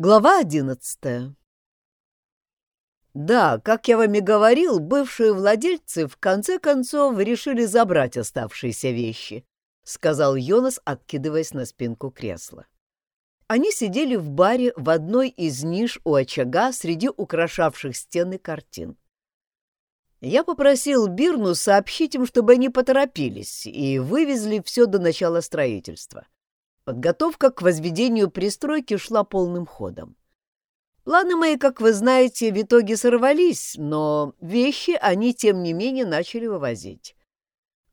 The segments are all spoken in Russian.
Глава одиннадцатая. Да, как я вам и говорил, бывшие владельцы в конце концов решили забрать оставшиеся вещи, сказал Йонас, откидываясь на спинку кресла. Они сидели в баре в одной из ниш у очага среди украшавших стены картин. Я попросил Бирну сообщить им, чтобы они поторопились и вывезли все до начала строительства. Подготовка к возведению пристройки шла полным ходом. Планы мои, как вы знаете, в итоге сорвались, но вещи они, тем не менее, начали вывозить.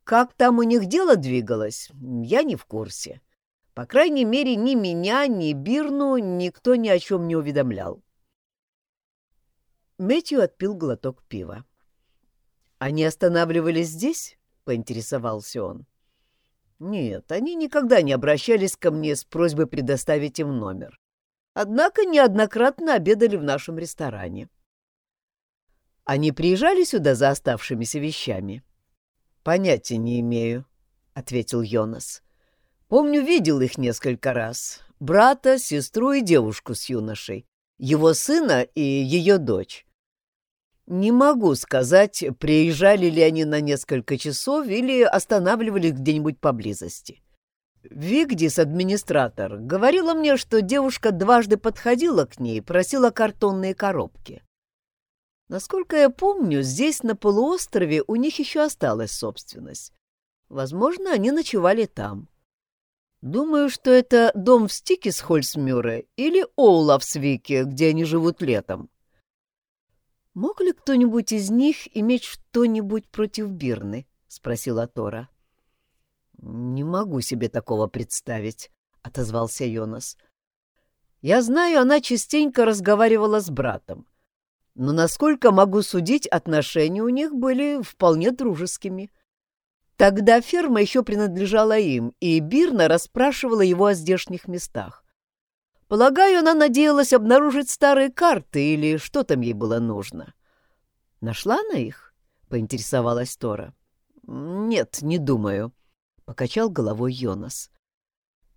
Как там у них дело двигалось, я не в курсе. По крайней мере, ни меня, ни Бирну никто ни о чем не уведомлял. Мэтью отпил глоток пива. «Они останавливались здесь?» — поинтересовался он. Нет, они никогда не обращались ко мне с просьбой предоставить им номер. Однако неоднократно обедали в нашем ресторане. Они приезжали сюда за оставшимися вещами? Понятия не имею, ответил Йонас. Помню, видел их несколько раз. Брата, сестру и девушку с юношей. Его сына и ее дочь. Не могу сказать, приезжали ли они на несколько часов или останавливались где-нибудь поблизости. Вигдис, администратор, говорила мне, что девушка дважды подходила к ней, просила картонные коробки. Насколько я помню, здесь, на полуострове, у них еще осталась собственность. Возможно, они ночевали там. Думаю, что это дом в Стикисхольсмюре или Оулавсвике, где они живут летом. «Мог ли кто-нибудь из них иметь что-нибудь против Бирны?» — спросила Тора. «Не могу себе такого представить», — отозвался Йонас. «Я знаю, она частенько разговаривала с братом. Но, насколько могу судить, отношения у них были вполне дружескими. Тогда ферма еще принадлежала им, и Бирна расспрашивала его о здешних местах. Полагаю, она надеялась обнаружить старые карты или что там ей было нужно. Нашла она их? поинтересовалась Тора. Нет, не думаю, покачал головой Йонас.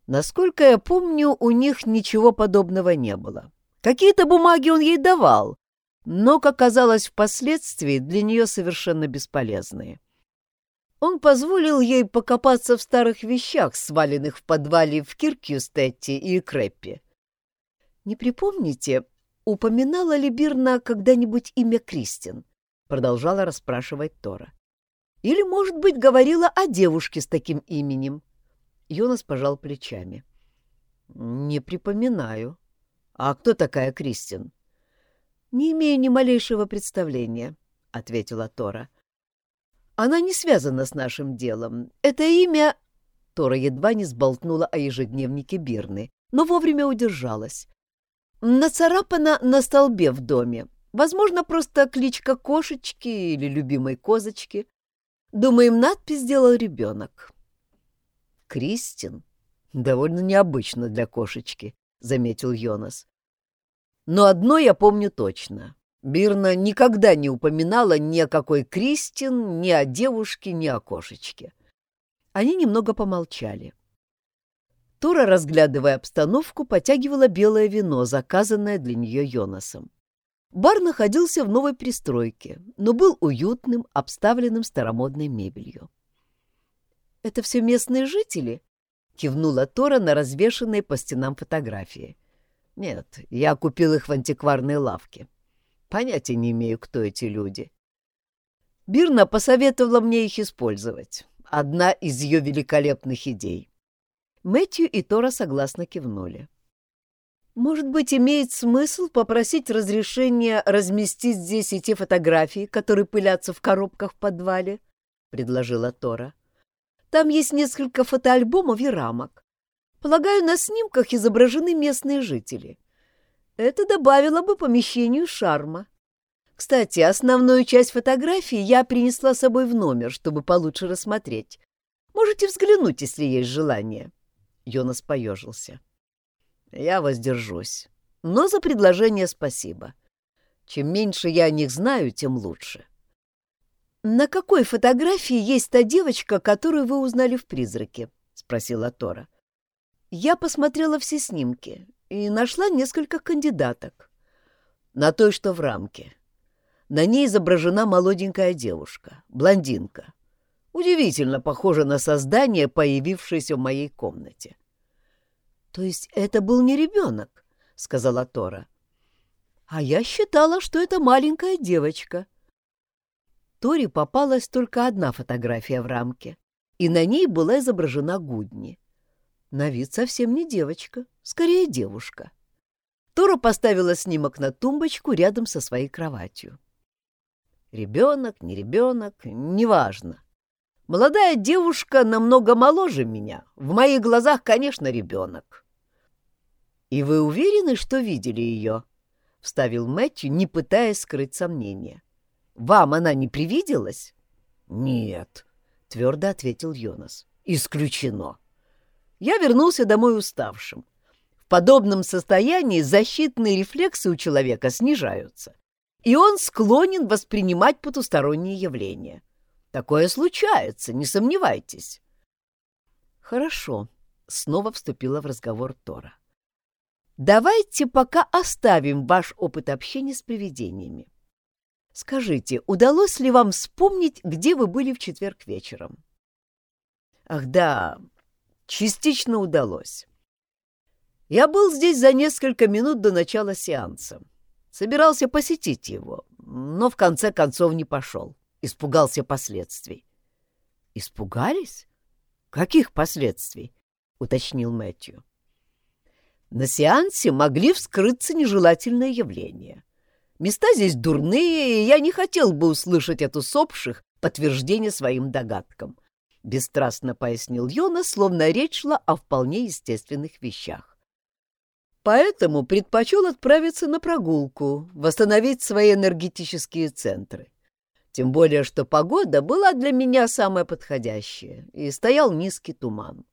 Насколько я помню, у них ничего подобного не было. Какие-то бумаги он ей давал, но, как оказалось впоследствии, для нее совершенно бесполезные. Он позволил ей покопаться в старых вещах, сваленных в подвале в Киркьюстетте и Креппе. «Не припомните, упоминала ли Бирна когда-нибудь имя Кристин?» — продолжала расспрашивать Тора. «Или, может быть, говорила о девушке с таким именем?» Йонас пожал плечами. «Не припоминаю. А кто такая Кристин?» «Не имею ни малейшего представления», — ответила Тора. «Она не связана с нашим делом. Это имя...» Тора едва не сболтнула о ежедневнике Бирны, но вовремя удержалась. Нацарапана на столбе в доме. Возможно, просто кличка кошечки или любимой козочки. Думаем, надпись сделал ребенок. Кристин. Довольно необычно для кошечки, заметил Йонас. Но одно я помню точно. Бирна никогда не упоминала ни о какой Кристин, ни о девушке, ни о кошечке. Они немного помолчали. Тора, разглядывая обстановку, потягивала белое вино, заказанное для нее Йонасом. Бар находился в новой пристройке, но был уютным, обставленным старомодной мебелью. «Это все местные жители?» — кивнула Тора на развешанные по стенам фотографии. «Нет, я купил их в антикварной лавке. Понятия не имею, кто эти люди. Бирна посоветовала мне их использовать. Одна из ее великолепных идей. Мэтью и Тора согласно кивнули. «Может быть, имеет смысл попросить разрешения разместить здесь и те фотографии, которые пылятся в коробках в подвале?» — предложила Тора. «Там есть несколько фотоальбомов и рамок. Полагаю, на снимках изображены местные жители. Это добавило бы помещению шарма. Кстати, основную часть фотографий я принесла с собой в номер, чтобы получше рассмотреть. Можете взглянуть, если есть желание». Йонас поежился. «Я воздержусь. Но за предложение спасибо. Чем меньше я о них знаю, тем лучше». «На какой фотографии есть та девочка, которую вы узнали в «Призраке»?» — спросила Тора. «Я посмотрела все снимки. и нашла несколько кандидаток. На той, что в рамке. На ней изображена молоденькая девушка, блондинка. Удивительно похожа на создание, появившееся в моей комнате. — То есть это был не ребенок? — сказала Тора. — А я считала, что это маленькая девочка. Торе попалась только одна фотография в рамке, и на ней была изображена Гудни. На вид совсем не девочка, скорее девушка. Тора поставила снимок на тумбочку рядом со своей кроватью. Ребенок, не ребенок, неважно. Молодая девушка намного моложе меня. В моих глазах, конечно, ребенок. — И вы уверены, что видели ее? — вставил Мэтью, не пытаясь скрыть сомнения. — Вам она не привиделась? — Нет, — твердо ответил Йонас. — Исключено. Я вернулся домой уставшим. В подобном состоянии защитные рефлексы у человека снижаются и он склонен воспринимать потусторонние явления. Такое случается, не сомневайтесь. Хорошо, снова вступила в разговор Тора. Давайте пока оставим ваш опыт общения с привидениями. Скажите, удалось ли вам вспомнить, где вы были в четверг вечером? Ах да, частично удалось. Я был здесь за несколько минут до начала сеанса. Собирался посетить его, но в конце концов не пошел. Испугался последствий. «Испугались? Каких последствий?» — уточнил Мэтью. «На сеансе могли вскрыться нежелательные явления. Места здесь дурные, и я не хотел бы услышать от усопших подтверждение своим догадкам», — бесстрастно пояснил Йона, словно речь шла о вполне естественных вещах. Поэтому предпочел отправиться на прогулку, восстановить свои энергетические центры. Тем более, что погода была для меня самая подходящая, и стоял низкий туман.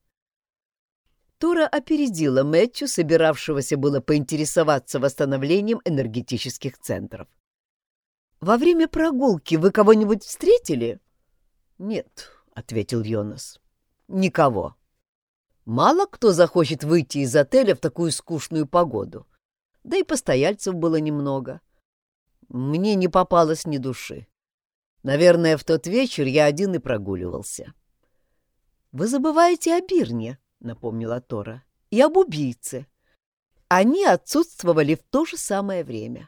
Тора опередила Мэтью, собиравшегося было поинтересоваться восстановлением энергетических центров. «Во время прогулки вы кого-нибудь встретили?» «Нет», — ответил Йонас. «Никого». Мало кто захочет выйти из отеля в такую скучную погоду. Да и постояльцев было немного. Мне не попалось ни души. Наверное, в тот вечер я один и прогуливался. — Вы забываете о Бирне, — напомнила Тора, — и об убийце. Они отсутствовали в то же самое время.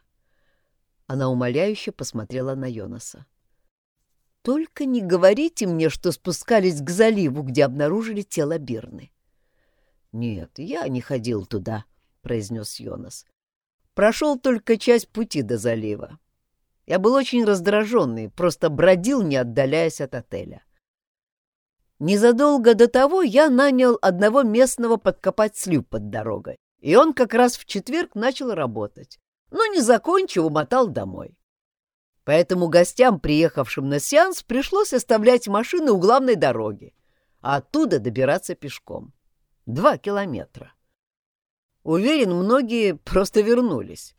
Она умоляюще посмотрела на Йонаса. — Только не говорите мне, что спускались к заливу, где обнаружили тело Бирны. «Нет, я не ходил туда», — произнес Йонас. «Прошел только часть пути до залива. Я был очень раздраженный, просто бродил, не отдаляясь от отеля. Незадолго до того я нанял одного местного подкопать слив под дорогой, и он как раз в четверг начал работать, но, не закончив, умотал домой. Поэтому гостям, приехавшим на сеанс, пришлось оставлять машины у главной дороги, а оттуда добираться пешком. Два километра. Уверен, многие просто вернулись.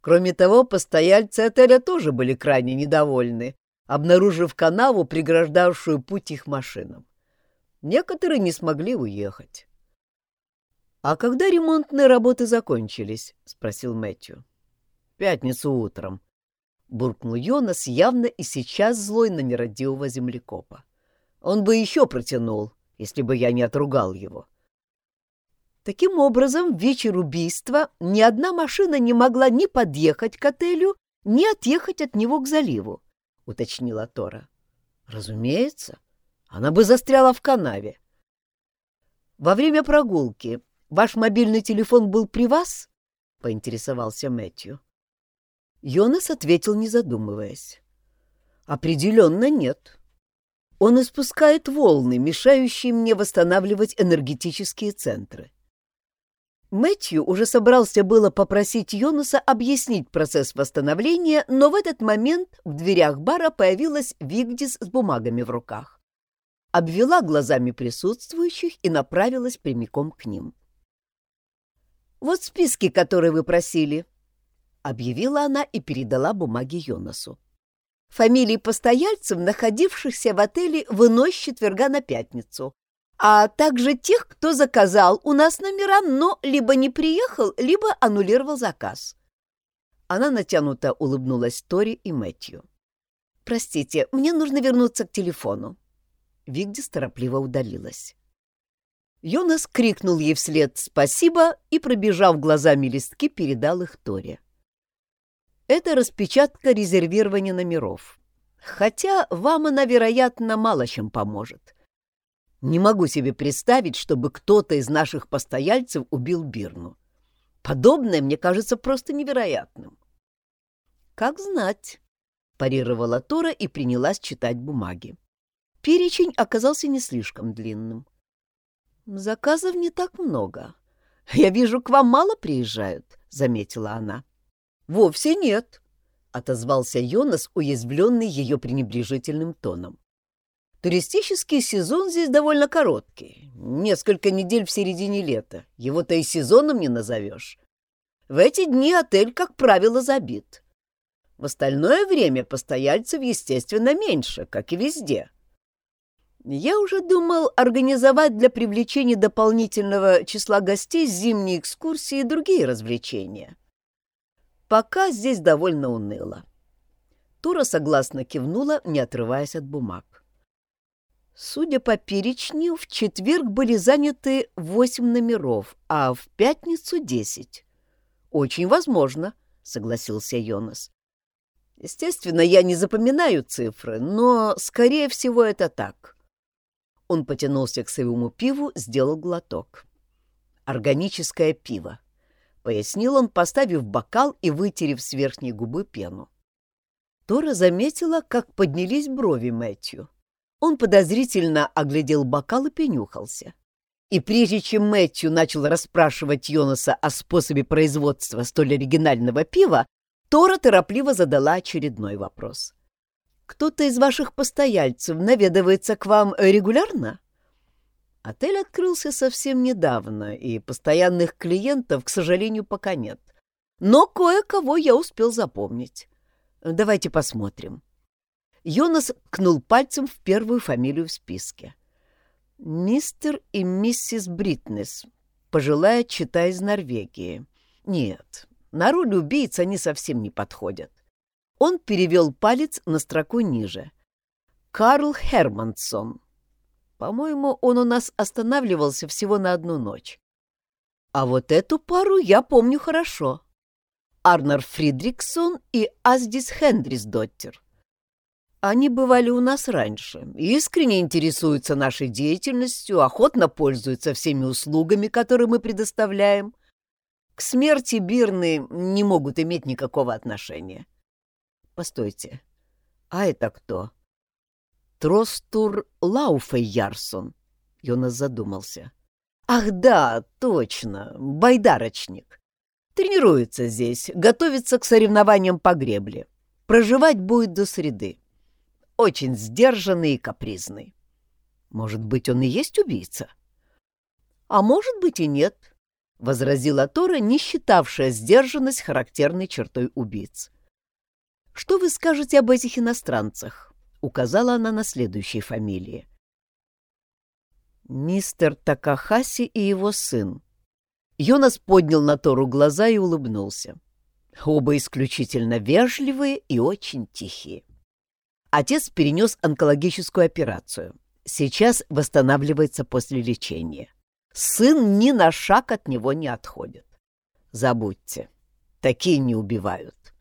Кроме того, постояльцы отеля тоже были крайне недовольны, обнаружив канаву, преграждавшую путь их машинам. Некоторые не смогли уехать. «А когда ремонтные работы закончились?» — спросил Мэтью. «Пятницу утром», — буркнул Йонас, явно и сейчас злой на нерадивого землекопа. «Он бы еще протянул, если бы я не отругал его. Таким образом, в вечер убийства ни одна машина не могла ни подъехать к отелю, ни отъехать от него к заливу, — уточнила Тора. — Разумеется, она бы застряла в канаве. — Во время прогулки ваш мобильный телефон был при вас? — поинтересовался Мэтью. Йонас ответил, не задумываясь. — Определенно нет. Он испускает волны, мешающие мне восстанавливать энергетические центры. Мэтью уже собрался было попросить Йонаса объяснить процесс восстановления, но в этот момент в дверях бара появилась Вигдис с бумагами в руках. Обвела глазами присутствующих и направилась прямиком к ним. «Вот списки, которые вы просили», — объявила она и передала бумаги Йонасу фамилии постояльцев, находившихся в отеле в ночь четверга на пятницу, а также тех, кто заказал у нас номера, но либо не приехал, либо аннулировал заказ. Она натянуто улыбнулась Тори и Мэтью. «Простите, мне нужно вернуться к телефону». Вигдис торопливо удалилась. Йонас крикнул ей вслед «Спасибо» и, пробежав глазами листки, передал их Торе. Это распечатка резервирования номеров. Хотя вам она, вероятно, мало чем поможет. Не могу себе представить, чтобы кто-то из наших постояльцев убил Бирну. Подобное мне кажется просто невероятным. «Как знать», — парировала Тора и принялась читать бумаги. Перечень оказался не слишком длинным. «Заказов не так много. Я вижу, к вам мало приезжают», — заметила она. «Вовсе нет», — отозвался Йонас, уязвленный ее пренебрежительным тоном. «Туристический сезон здесь довольно короткий. Несколько недель в середине лета. Его-то и сезоном не назовешь. В эти дни отель, как правило, забит. В остальное время постояльцев, естественно, меньше, как и везде. Я уже думал организовать для привлечения дополнительного числа гостей зимние экскурсии и другие развлечения. Пока здесь довольно уныло. Тура согласно кивнула, не отрываясь от бумаг. Судя по перечню, в четверг были заняты восемь номеров, а в пятницу — десять. «Очень возможно», — согласился Йонас. «Естественно, я не запоминаю цифры, но, скорее всего, это так. Он потянулся к своему пиву, сделал глоток. «Органическое пиво», — пояснил он, поставив бокал и вытерев с верхней губы пену. Тора заметила, как поднялись брови Мэтью. Он подозрительно оглядел бокал и пенюхался. И прежде чем Мэтью начал расспрашивать Йонаса о способе производства столь оригинального пива, Тора торопливо задала очередной вопрос. Кто-то из ваших постояльцев наведывается к вам регулярно? Отель открылся совсем недавно, и постоянных клиентов, к сожалению, пока нет. Но кое-кого я успел запомнить. Давайте посмотрим. Йонас ткнул пальцем в первую фамилию в списке. Мистер и миссис Бритнес, пожилая чита из Норвегии. Нет, на роль убийц они совсем не подходят. Он перевел палец на строку ниже. «Карл Хермансон. По-моему, он у нас останавливался всего на одну ночь. А вот эту пару я помню хорошо. Арнер Фридриксон и Аздис Хендрисдоттер. Они бывали у нас раньше, искренне интересуются нашей деятельностью, охотно пользуются всеми услугами, которые мы предоставляем. К смерти Бирны не могут иметь никакого отношения. Постойте, а это кто? Тростур Лауфейярсон. Йонас задумался. Ах да, точно, байдарочник. Тренируется здесь, готовится к соревнованиям по гребле. Проживать будет до среды. Очень сдержанный и капризный. Может быть, он и есть убийца? А может быть и нет, — возразила Тора, не считавшая сдержанность характерной чертой убийц. «Что вы скажете об этих иностранцах?» — указала она на следующей фамилии. «Мистер Такахаси и его сын». Йонас поднял на Тору глаза и улыбнулся. Оба исключительно вежливые и очень тихие. Отец перенес онкологическую операцию. Сейчас восстанавливается после лечения. Сын ни на шаг от него не отходит. Забудьте, такие не убивают.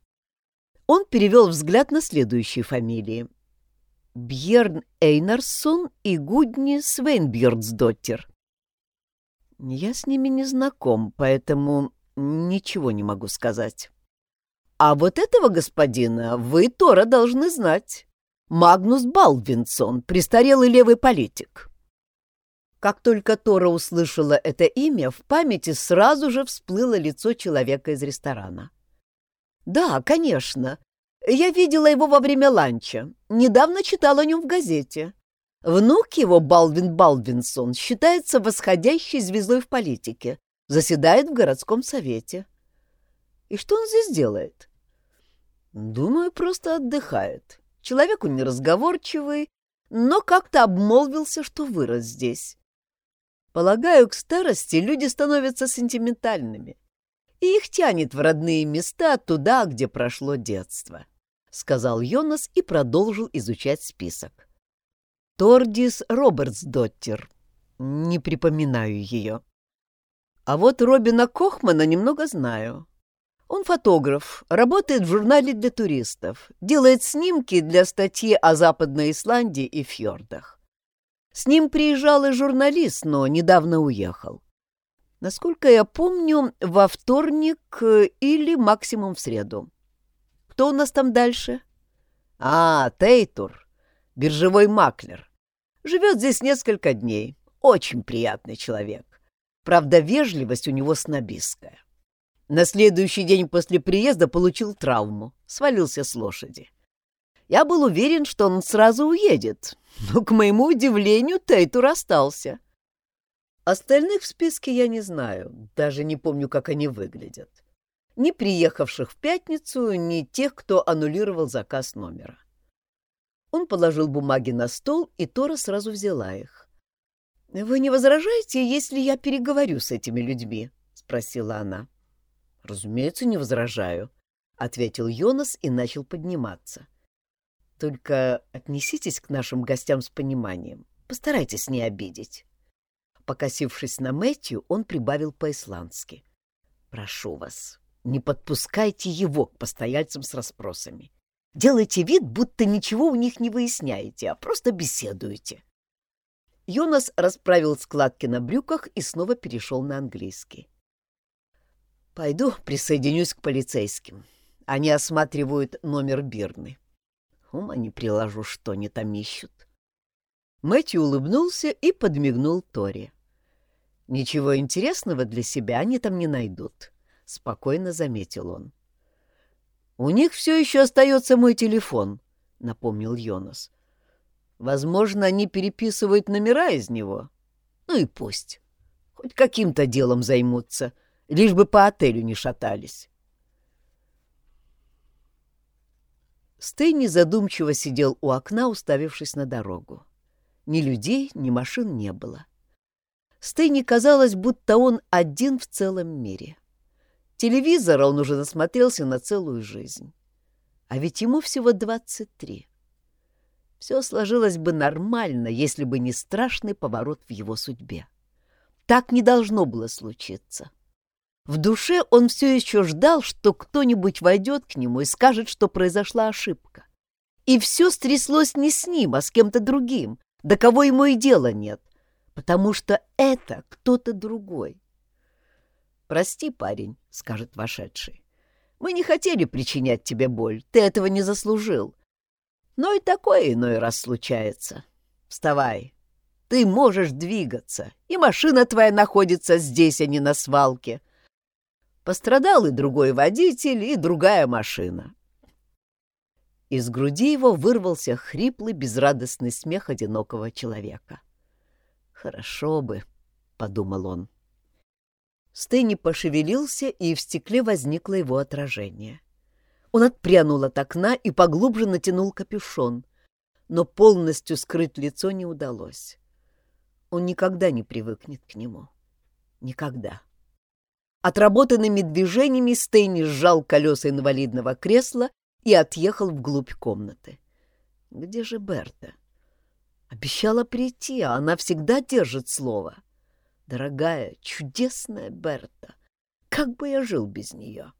Он перевел взгляд на следующие фамилии. Бьерн Эйнарсон и Гудни Свейнбьердсдоттер. Я с ними не знаком, поэтому ничего не могу сказать. А вот этого господина вы, Тора, должны знать. Магнус Балвинсон, престарелый левый политик. Как только Тора услышала это имя, в памяти сразу же всплыло лицо человека из ресторана. «Да, конечно. Я видела его во время ланча. Недавно читала о нем в газете. Внук его, Балвин Балвинсон, считается восходящей звездой в политике, заседает в городском совете. И что он здесь делает? Думаю, просто отдыхает. Человек он неразговорчивый, но как-то обмолвился, что вырос здесь. Полагаю, к старости люди становятся сентиментальными, и их тянет в родные места туда, где прошло детство, — сказал Йонас и продолжил изучать список. Тордис Робертсдоттер. Не припоминаю ее. А вот Робина Кохмана немного знаю. Он фотограф, работает в журнале для туристов, делает снимки для статьи о Западной Исландии и фьордах. С ним приезжал и журналист, но недавно уехал. Насколько я помню, во вторник э, или максимум в среду. Кто у нас там дальше? А, Тейтур, биржевой маклер. Живет здесь несколько дней. Очень приятный человек. Правда, вежливость у него снобистская. На следующий день после приезда получил травму, свалился с лошади. Я был уверен, что он сразу уедет, но, к моему удивлению, Тейтур остался. Остальных в списке я не знаю, даже не помню, как они выглядят. Ни приехавших в пятницу, ни тех, кто аннулировал заказ номера. Он положил бумаги на стол, и Тора сразу взяла их. «Вы не возражаете, если я переговорю с этими людьми?» — спросила она. «Разумеется, не возражаю», — ответил Йонас и начал подниматься. «Только отнеситесь к нашим гостям с пониманием. Постарайтесь не обидеть». Покосившись на Мэтью, он прибавил по-исландски. «Прошу вас, не подпускайте его к постояльцам с расспросами. Делайте вид, будто ничего у них не выясняете, а просто беседуете». Йонас расправил складки на брюках и снова перешел на английский. «Пойду присоединюсь к полицейским. Они осматривают номер Бирны. Ума не приложу, что они там ищут». Мэтью улыбнулся и подмигнул Тори. «Ничего интересного для себя они там не найдут», — спокойно заметил он. «У них все еще остается мой телефон», — напомнил Йонас. Возможно, они переписывают номера из него. Ну и пусть. Хоть каким-то делом займутся, лишь бы по отелю не шатались. Стейни задумчиво сидел у окна, уставившись на дорогу. Ни людей, ни машин не было. Стейни казалось, будто он один в целом мире. Телевизора он уже насмотрелся на целую жизнь. А ведь ему всего двадцать три. Все сложилось бы нормально, если бы не страшный поворот в его судьбе. Так не должно было случиться. В душе он все еще ждал, что кто-нибудь войдет к нему и скажет, что произошла ошибка. И все стряслось не с ним, а с кем-то другим, до кого ему и дела нет, потому что это кто-то другой. «Прости, парень», — скажет вошедший. «Мы не хотели причинять тебе боль, ты этого не заслужил. Но и такое иной раз случается. Вставай. Ты можешь двигаться, и машина твоя находится здесь, а не на свалке. Пострадал и другой водитель, и другая машина. Из груди его вырвался хриплый, безрадостный смех одинокого человека. «Хорошо бы», — подумал он. Стэнни пошевелился, и в стекле возникло его отражение. Он отпрянул от окна и поглубже натянул капюшон, но полностью скрыть лицо не удалось. Он никогда не привыкнет к нему. Никогда. Отработанными движениями Стейни сжал колеса инвалидного кресла и отъехал вглубь комнаты. Где же Берта? Обещала прийти, а она всегда держит слово. Дорогая, чудесная Берта, как бы я жил без нее?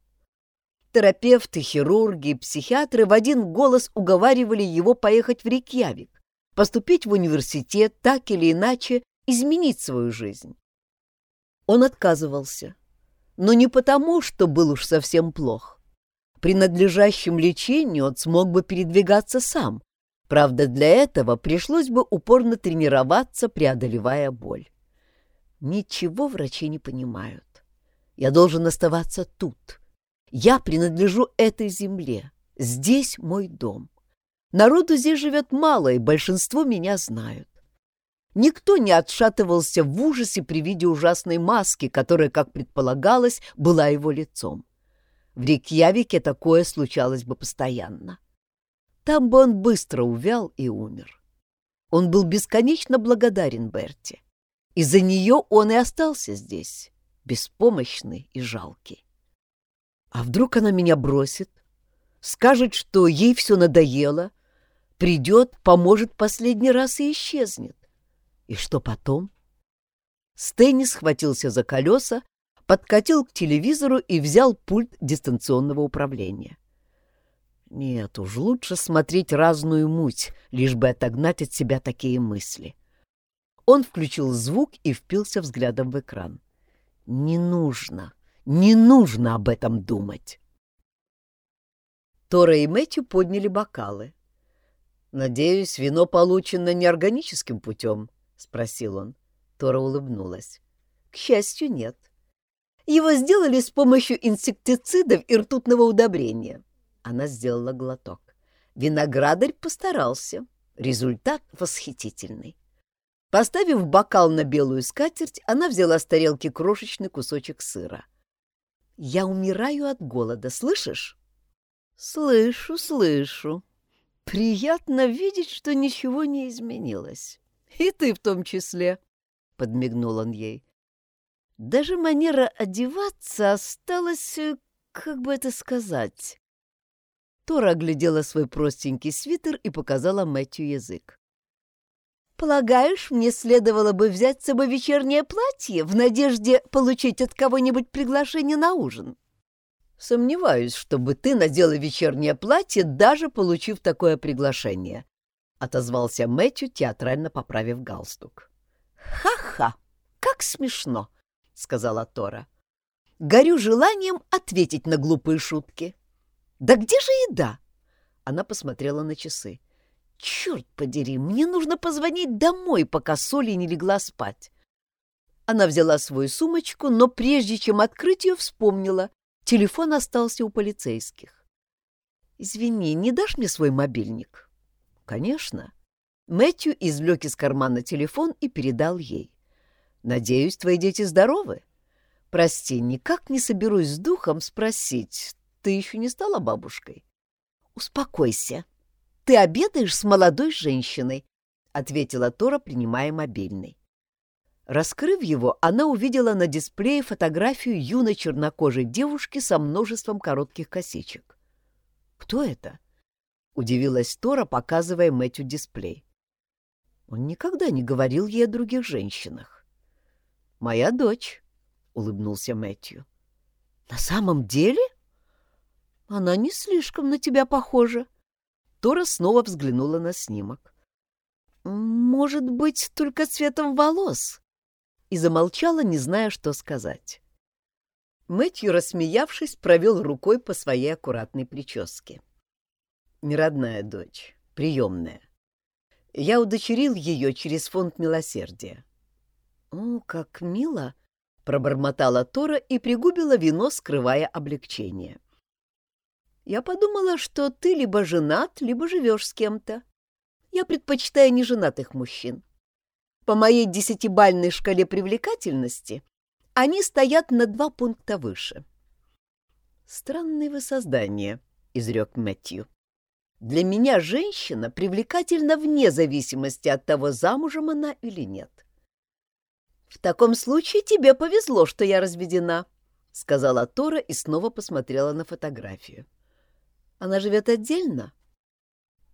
Терапевты, хирурги, психиатры в один голос уговаривали его поехать в Рейкьявик, поступить в университет, так или иначе изменить свою жизнь. Он отказывался, но не потому, что был уж совсем плох. При надлежащем лечении он смог бы передвигаться сам, правда, для этого пришлось бы упорно тренироваться, преодолевая боль. Ничего врачи не понимают. Я должен оставаться тут, я принадлежу этой земле. Здесь мой дом. Народу здесь живет мало, и большинство меня знают. Никто не отшатывался в ужасе при виде ужасной маски, которая, как предполагалось, была его лицом. В Рикьявике такое случалось бы постоянно. Там бы он быстро увял и умер. Он был бесконечно благодарен Берти. Из-за нее он и остался здесь, беспомощный и жалкий. А вдруг она меня бросит, скажет, что ей все надоело, придет, поможет последний раз и исчезнет? И что потом? Стэнни схватился за колеса, подкатил к телевизору и взял пульт дистанционного управления. Нет уж, лучше смотреть разную муть, лишь бы отогнать от себя такие мысли. Он включил звук и впился взглядом в экран. Не нужно, не нужно об этом думать. Тора и Мэтью подняли бокалы. «Надеюсь, вино получено неорганическим путем?» — спросил он. Тора улыбнулась. «К счастью, нет. Его сделали с помощью инсектицидов и ртутного удобрения. Она сделала глоток. Виноградарь постарался. Результат восхитительный. Поставив бокал на белую скатерть, она взяла с тарелки крошечный кусочек сыра. «Я умираю от голода, слышишь?» «Слышу, слышу. Приятно видеть, что ничего не изменилось. И ты в том числе», — подмигнул он ей. «Даже манера одеваться осталась, э, как бы это сказать, Тора оглядела свой простенький свитер и показала Мэтью язык. «Полагаешь, мне следовало бы взять с собой вечернее платье в надежде получить от кого-нибудь приглашение на ужин?» «Сомневаюсь, чтобы ты надела вечернее платье, даже получив такое приглашение», — отозвался Мэтью, театрально поправив галстук. «Ха-ха! Как смешно!» — сказала Тора. «Горю желанием ответить на глупые шутки». «Да где же еда?» Она посмотрела на часы. «Черт подери, мне нужно позвонить домой, пока Соли не легла спать». Она взяла свою сумочку, но прежде чем открыть ее, вспомнила. Телефон остался у полицейских. «Извини, не дашь мне свой мобильник?» «Конечно». Мэтью извлек из кармана телефон и передал ей. «Надеюсь, твои дети здоровы?» «Прости, никак не соберусь с духом спросить, ты еще не стала бабушкой? Успокойся. Ты обедаешь с молодой женщиной, ответила Тора, принимая мобильный. Раскрыв его, она увидела на дисплее фотографию юной чернокожей девушки со множеством коротких косичек. «Кто это?» — удивилась Тора, показывая Мэтью дисплей. Он никогда не говорил ей о других женщинах. «Моя дочь», — улыбнулся Мэтью. «На самом деле?» Она не слишком на тебя похожа. Тора снова взглянула на снимок. Может быть, только цветом волос? И замолчала, не зная, что сказать. Мэтью, рассмеявшись, провел рукой по своей аккуратной прическе. «Не дочь, приемная. Я удочерил ее через фонд милосердия». «О, как мило!» — пробормотала Тора и пригубила вино, скрывая облегчение. Я подумала, что ты либо женат, либо живешь с кем-то. Я предпочитаю неженатых мужчин. По моей десятибальной шкале привлекательности они стоят на два пункта выше. «Странные вы создания», — изрек Мэтью. «Для меня женщина привлекательна вне зависимости от того, замужем она или нет». «В таком случае тебе повезло, что я разведена», — сказала Тора и снова посмотрела на фотографию. Она живет отдельно?»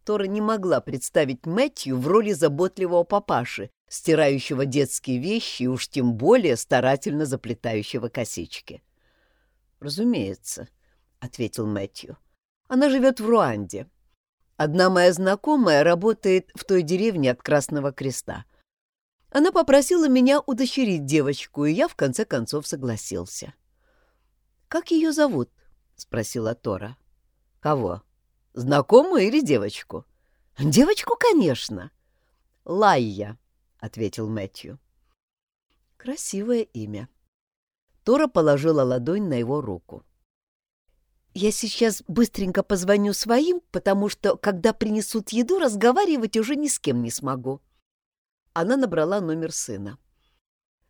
Тора не могла представить Мэтью в роли заботливого папаши, стирающего детские вещи и уж тем более старательно заплетающего косички. «Разумеется», — ответил Мэтью. «Она живет в Руанде. Одна моя знакомая работает в той деревне от Красного Креста. Она попросила меня удочерить девочку, и я в конце концов согласился». «Как ее зовут?» — спросила Тора. Кого? Знакомую или девочку? Девочку, конечно. Лайя, ответил Мэтью. Красивое имя. Тора положила ладонь на его руку. «Я сейчас быстренько позвоню своим, потому что, когда принесут еду, разговаривать уже ни с кем не смогу». Она набрала номер сына.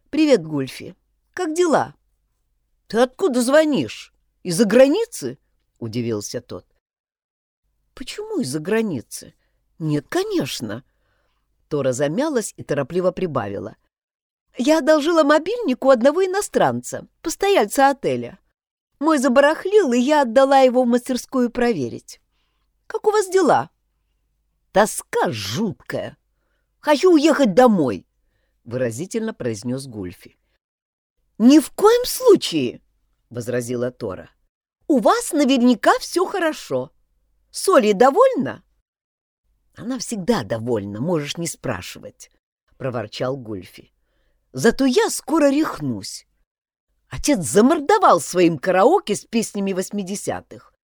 «Привет, Гульфи. Как дела?» «Ты откуда звонишь? Из-за границы?» — удивился тот. «Почему из-за границы?» «Нет, конечно». Тора замялась и торопливо прибавила. Я одолжила мобильник у одного иностранца, постояльца отеля. Мой забарахлил, и я отдала его в мастерскую проверить. Как у вас дела? Тоска жуткая. Хочу уехать домой, — выразительно произнес Гульфи. Ни в коем случае, — возразила Тора. У вас наверняка все хорошо. Соли довольна? Она всегда довольна, можешь не спрашивать, — проворчал Гульфи. Зато я скоро рехнусь. Отец замордовал своим караоке с песнями восьмидесятых.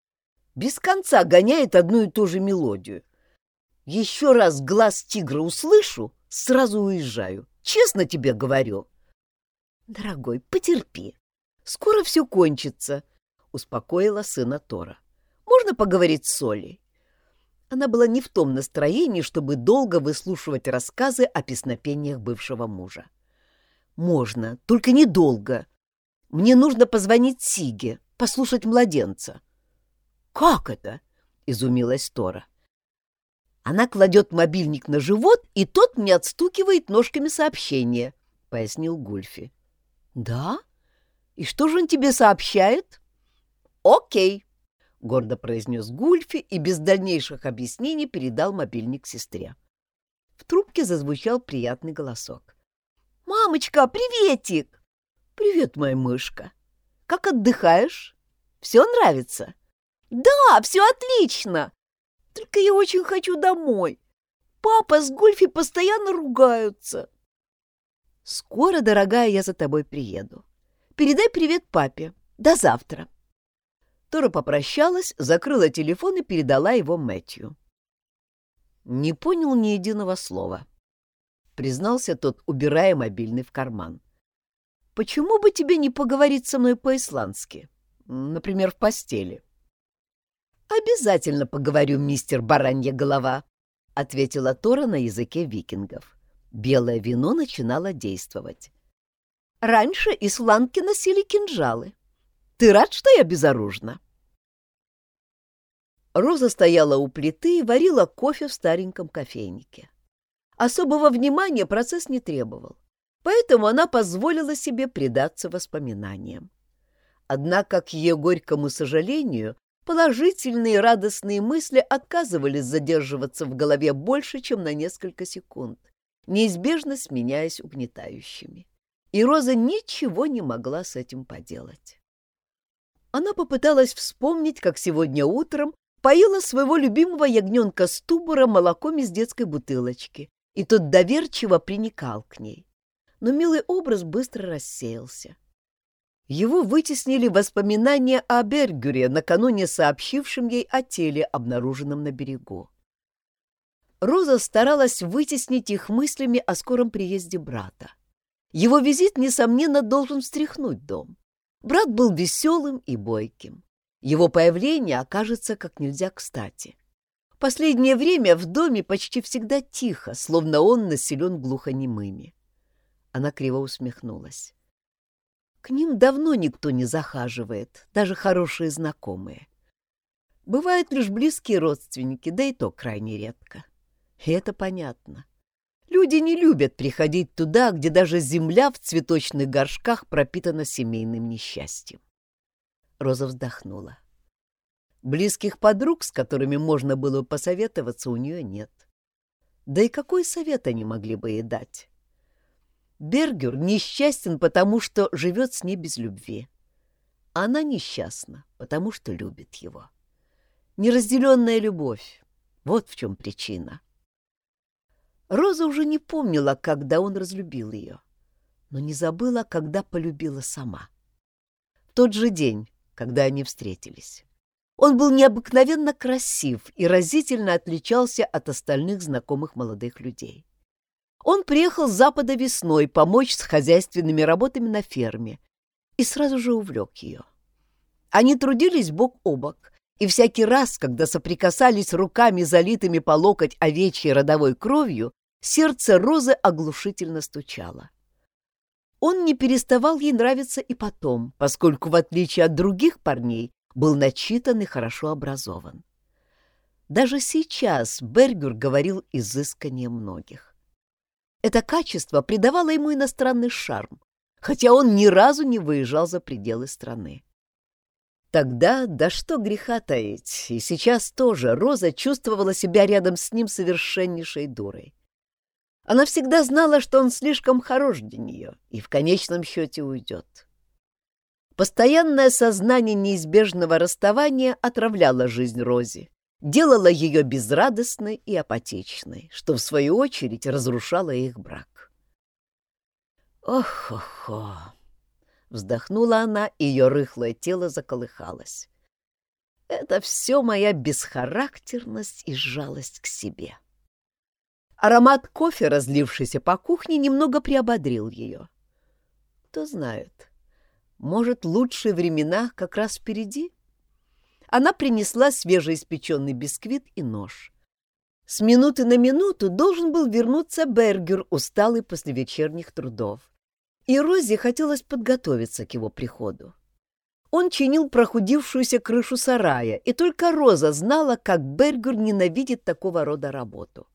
Без конца гоняет одну и ту же мелодию. Еще раз глаз тигра услышу, сразу уезжаю. Честно тебе говорю. Дорогой, потерпи. Скоро все кончится, — успокоила сына Тора. Можно поговорить с Солей? Она была не в том настроении, чтобы долго выслушивать рассказы о песнопениях бывшего мужа. «Можно, только недолго. Мне нужно позвонить Сиге, послушать младенца». «Как это?» — изумилась Тора. «Она кладет мобильник на живот, и тот мне отстукивает ножками сообщение», — пояснил Гульфи. «Да? И что же он тебе сообщает?» «Окей», — гордо произнес Гульфи и без дальнейших объяснений передал мобильник сестре. В трубке зазвучал приятный голосок. «Мамочка, приветик!» «Привет, моя мышка! Как отдыхаешь? Все нравится?» «Да, все отлично! Только я очень хочу домой. Папа с Гульфи постоянно ругаются». «Скоро, дорогая, я за тобой приеду. Передай привет папе. До завтра». Тора попрощалась, закрыла телефон и передала его Мэтью. Не понял ни единого слова. Признался тот, убирая мобильный в карман. «Почему бы тебе не поговорить со мной по-исландски? Например, в постели?» «Обязательно поговорю, мистер Баранья голова», — ответила Тора на языке викингов. Белое вино начинало действовать. «Раньше исландки носили кинжалы. Ты рад, что я безоружна?» Роза стояла у плиты и варила кофе в стареньком кофейнике. Особого внимания процесс не требовал, поэтому она позволила себе предаться воспоминаниям. Однако, к ее горькому сожалению, положительные радостные мысли отказывались задерживаться в голове больше, чем на несколько секунд, неизбежно сменяясь угнетающими. И Роза ничего не могла с этим поделать. Она попыталась вспомнить, как сегодня утром поила своего любимого ягненка Стубора молоком из детской бутылочки, и тот доверчиво приникал к ней. Но милый образ быстро рассеялся. Его вытеснили воспоминания о Бергюре, накануне сообщившем ей о теле, обнаруженном на берегу. Роза старалась вытеснить их мыслями о скором приезде брата. Его визит, несомненно, должен встряхнуть дом. Брат был веселым и бойким. Его появление окажется как нельзя кстати. Последнее время в доме почти всегда тихо, словно он населен глухонемыми. Она криво усмехнулась. К ним давно никто не захаживает, даже хорошие знакомые. Бывают лишь близкие родственники, да и то крайне редко. И это понятно. Люди не любят приходить туда, где даже земля в цветочных горшках пропитана семейным несчастьем. Роза вздохнула. Близких подруг, с которыми можно было посоветоваться, у нее нет. Да и какой совет они могли бы ей дать? Бергер несчастен, потому что живет с ней без любви. Она несчастна, потому что любит его. Неразделенная любовь — вот в чем причина. Роза уже не помнила, когда он разлюбил ее, но не забыла, когда полюбила сама. В тот же день, когда они встретились. Он был необыкновенно красив и разительно отличался от остальных знакомых молодых людей. Он приехал с запада весной помочь с хозяйственными работами на ферме и сразу же увлек ее. Они трудились бок о бок, и всякий раз, когда соприкасались руками, залитыми по локоть овечьей родовой кровью, сердце Розы оглушительно стучало. Он не переставал ей нравиться и потом, поскольку, в отличие от других парней, был начитан и хорошо образован. Даже сейчас Бергер говорил изысканнее многих. Это качество придавало ему иностранный шарм, хотя он ни разу не выезжал за пределы страны. Тогда, да что греха таить, и сейчас тоже Роза чувствовала себя рядом с ним совершеннейшей дурой. Она всегда знала, что он слишком хорош для нее и в конечном счете уйдет. Постоянное сознание неизбежного расставания отравляло жизнь Рози, делало ее безрадостной и апатичной, что, в свою очередь, разрушало их брак. «Ох-хо-хо!» — вздохнула она, и ее рыхлое тело заколыхалось. «Это все моя бесхарактерность и жалость к себе». Аромат кофе, разлившийся по кухне, немного приободрил ее. Кто знает, может, лучшие времена как раз впереди? Она принесла свежеиспеченный бисквит и нож. С минуты на минуту должен был вернуться Бергер, усталый после вечерних трудов. И Розе хотелось подготовиться к его приходу. Он чинил прохудившуюся крышу сарая, и только Роза знала, как Бергер ненавидит такого рода работу.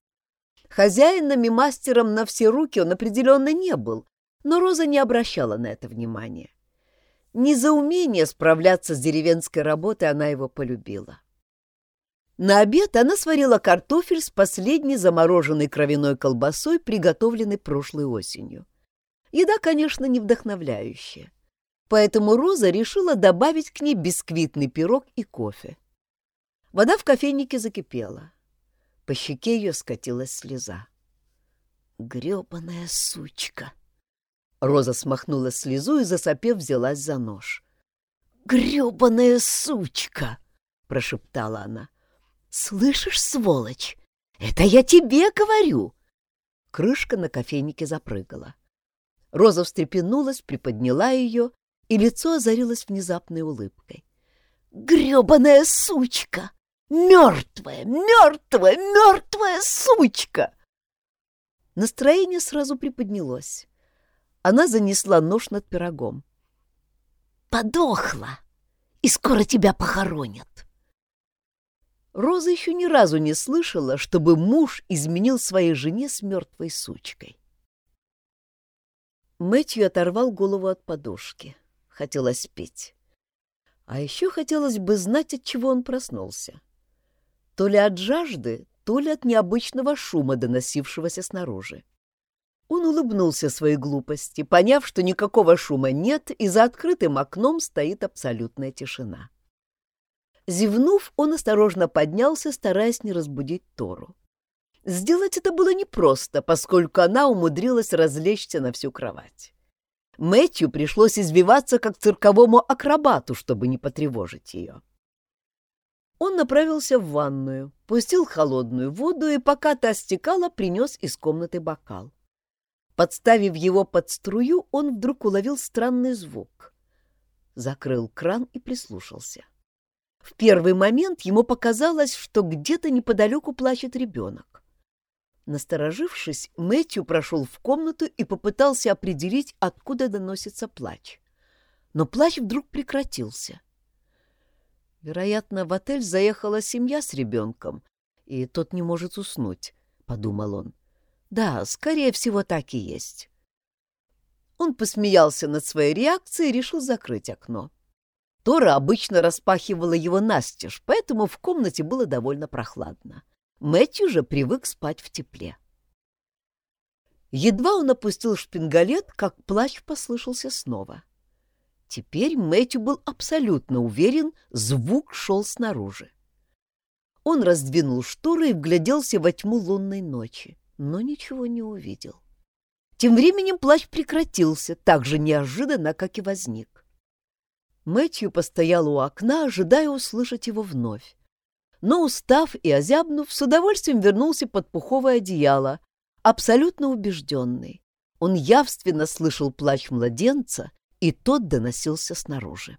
Хозяином и мастером на все руки он определенно не был, но Роза не обращала на это внимания. Не за умение справляться с деревенской работой она его полюбила. На обед она сварила картофель с последней замороженной кровяной колбасой, приготовленной прошлой осенью. Еда, конечно, не вдохновляющая. Поэтому Роза решила добавить к ней бисквитный пирог и кофе. Вода в кофейнике закипела. По щеке ее скатилась слеза. «Гребаная сучка!» Роза смахнула слезу и, засопев, взялась за нож. «Гребаная сучка!» — прошептала она. «Слышишь, сволочь? Это я тебе говорю!» Крышка на кофейнике запрыгала. Роза встрепенулась, приподняла ее, и лицо озарилось внезапной улыбкой. «Гребаная сучка!» Мертвая, мертвая, мертвая сучка! Настроение сразу приподнялось. Она занесла нож над пирогом. «Подохла! И скоро тебя похоронят!» Роза еще ни разу не слышала, чтобы муж изменил своей жене с мертвой сучкой. Мэтью оторвал голову от подушки. Хотелось петь. А еще хотелось бы знать, от чего он проснулся то ли от жажды, то ли от необычного шума, доносившегося снаружи. Он улыбнулся своей глупости, поняв, что никакого шума нет, и за открытым окном стоит абсолютная тишина. Зевнув, он осторожно поднялся, стараясь не разбудить Тору. Сделать это было непросто, поскольку она умудрилась развлечься на всю кровать. Мэтью пришлось извиваться, как цирковому акробату, чтобы не потревожить ее. Он направился в ванную, пустил холодную воду и, пока та стекала, принес из комнаты бокал. Подставив его под струю, он вдруг уловил странный звук. Закрыл кран и прислушался. В первый момент ему показалось, что где-то неподалеку плачет ребенок. Насторожившись, Мэтью прошел в комнату и попытался определить, откуда доносится плач. Но плач вдруг прекратился — Вероятно, в отель заехала семья с ребенком, и тот не может уснуть, — подумал он. Да, скорее всего, так и есть. Он посмеялся над своей реакцией и решил закрыть окно. Тора обычно распахивала его настежь, поэтому в комнате было довольно прохладно. Мэтью же привык спать в тепле. Едва он опустил шпингалет, как плач послышался снова. Теперь Мэтью был абсолютно уверен, звук шел снаружи. Он раздвинул шторы и вгляделся во тьму лунной ночи, но ничего не увидел. Тем временем плащ прекратился, так же неожиданно, как и возник. Мэтью постоял у окна, ожидая услышать его вновь. Но, устав и озябнув, с удовольствием вернулся под пуховое одеяло, абсолютно убежденный. Он явственно слышал плач младенца и тот доносился снаружи.